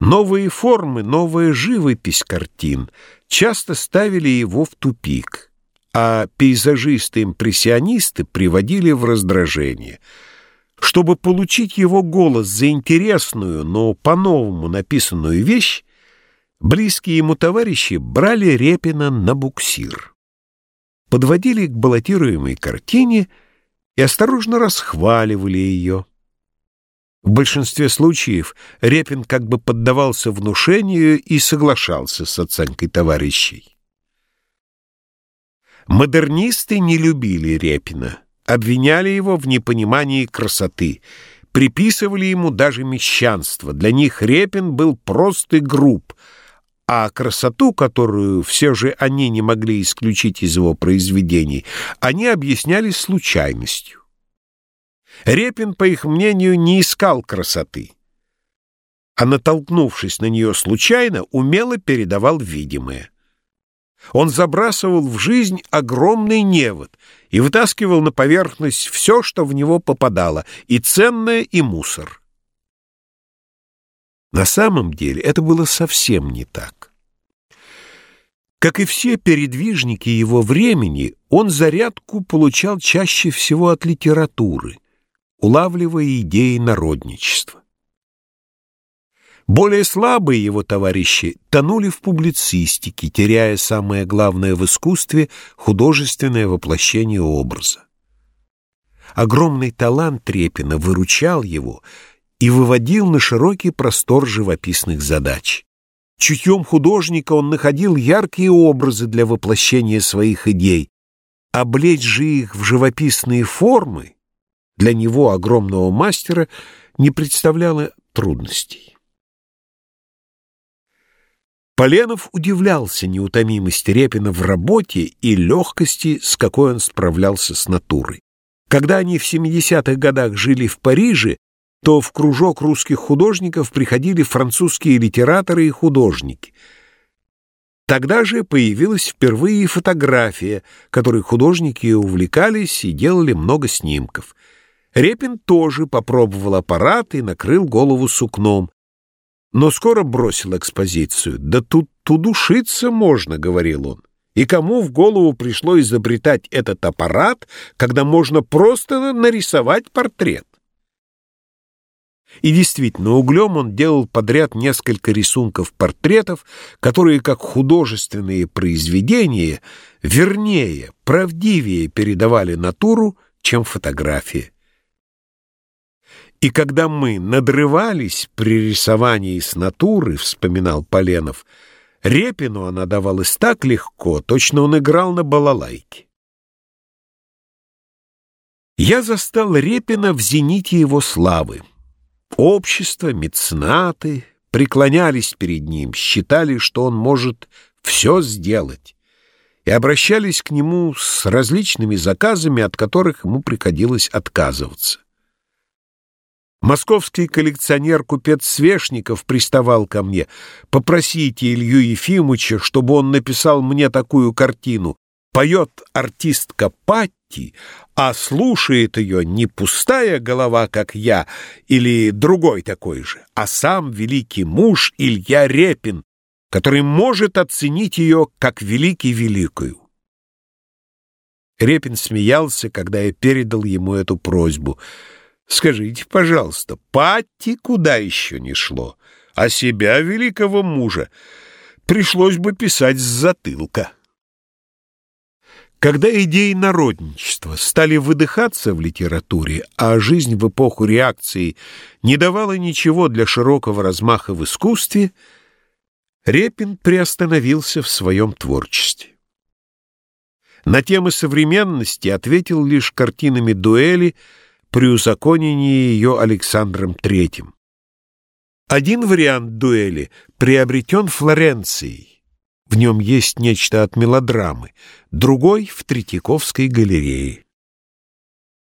Новые формы, новая живопись картин часто ставили его в тупик, а пейзажисты-импрессионисты приводили в раздражение. Чтобы получить его голос за интересную, но по-новому написанную вещь, близкие ему товарищи брали Репина на буксир. Подводили к баллотируемой картине и осторожно расхваливали ее. В большинстве случаев Репин как бы поддавался внушению и соглашался с оценкой товарищей. Модернисты не любили Репина, обвиняли его в непонимании красоты, приписывали ему даже мещанство. Для них Репин был прост и груб, а красоту, которую все же они не могли исключить из его произведений, они объясняли случайностью. Репин, по их мнению, не искал красоты, а, натолкнувшись на нее случайно, умело передавал видимое. Он забрасывал в жизнь огромный невод и вытаскивал на поверхность все, что в него попадало, и ценное, и мусор. На самом деле это было совсем не так. Как и все передвижники его времени, он зарядку получал чаще всего от литературы — улавливая идеи народничества. Более слабые его товарищи тонули в публицистике, теряя самое главное в искусстве — художественное воплощение образа. Огромный талант Трепина выручал его и выводил на широкий простор живописных задач. Чутьем художника он находил яркие образы для воплощения своих идей, облечь же их в живописные формы для него, огромного мастера, не представляло трудностей. Поленов удивлялся неутомимости Репина в работе и легкости, с какой он справлялся с натурой. Когда они в 70-х годах жили в Париже, то в кружок русских художников приходили французские литераторы и художники. Тогда же появилась впервые фотография, которой художники увлекались и делали много снимков. Репин тоже попробовал аппарат и накрыл голову сукном, но скоро бросил экспозицию. «Да тут удушиться можно», — говорил он. «И кому в голову пришло изобретать этот аппарат, когда можно просто нарисовать портрет?» И действительно, углем он делал подряд несколько рисунков портретов, которые, как художественные произведения, вернее, правдивее передавали натуру, чем фотографии. И когда мы надрывались при рисовании с натуры, вспоминал Поленов, Репину она давалась так легко, точно он играл на балалайке. Я застал Репина в зените его славы. Общество, меценаты преклонялись перед ним, считали, что он может все сделать, и обращались к нему с различными заказами, от которых ему приходилось отказываться. Московский коллекционер-купец Свешников приставал ко мне. «Попросите Илью Ефимовича, чтобы он написал мне такую картину. Поет артистка Патти, а слушает ее не пустая голова, как я, или другой такой же, а сам великий муж Илья Репин, который может оценить ее как великий великую». Репин смеялся, когда я передал ему эту просьбу — Скажите, пожалуйста, Патти куда еще не шло, а себя, великого мужа, пришлось бы писать с затылка. Когда идеи народничества стали выдыхаться в литературе, а жизнь в эпоху реакции не давала ничего для широкого размаха в искусстве, Репин приостановился в своем творчестве. На темы современности ответил лишь картинами дуэли, при узаконении ее Александром III. Один вариант дуэли приобретен Флоренцией. В нем есть нечто от мелодрамы, другой — в Третьяковской галерее.